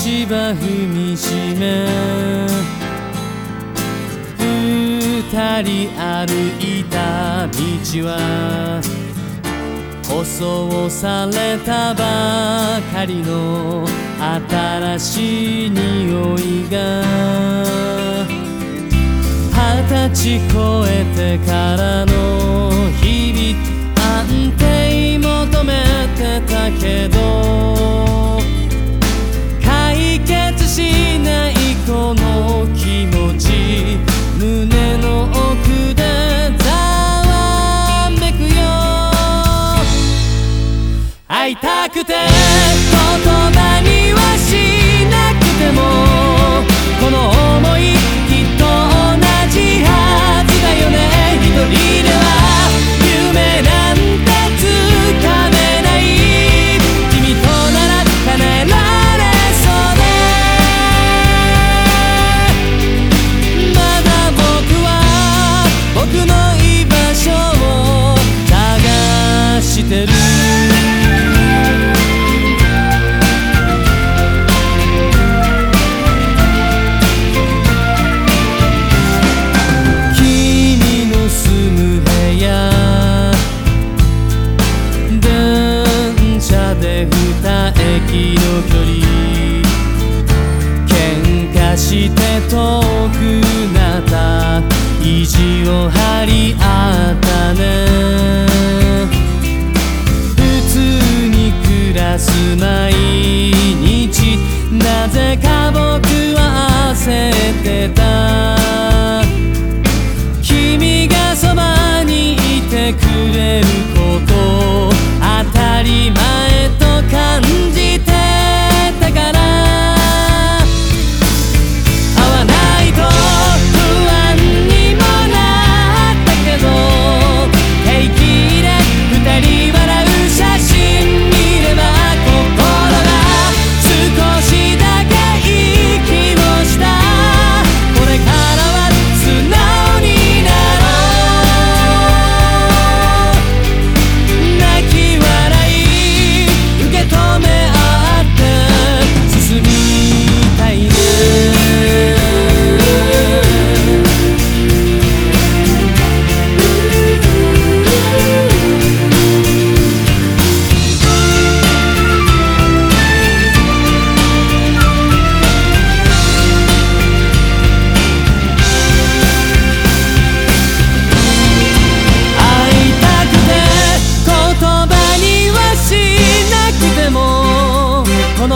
芝踏みしめ二人歩いた道は舗装されたばかりの新しい匂いが二十歳超えてからの日々安定求めてたけどいたくて。して遠くなった意地を張り合ったね。普通に暮らす毎日なぜか僕は焦ってた。君がそばにいてくれる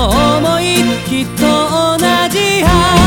思いきっと同じは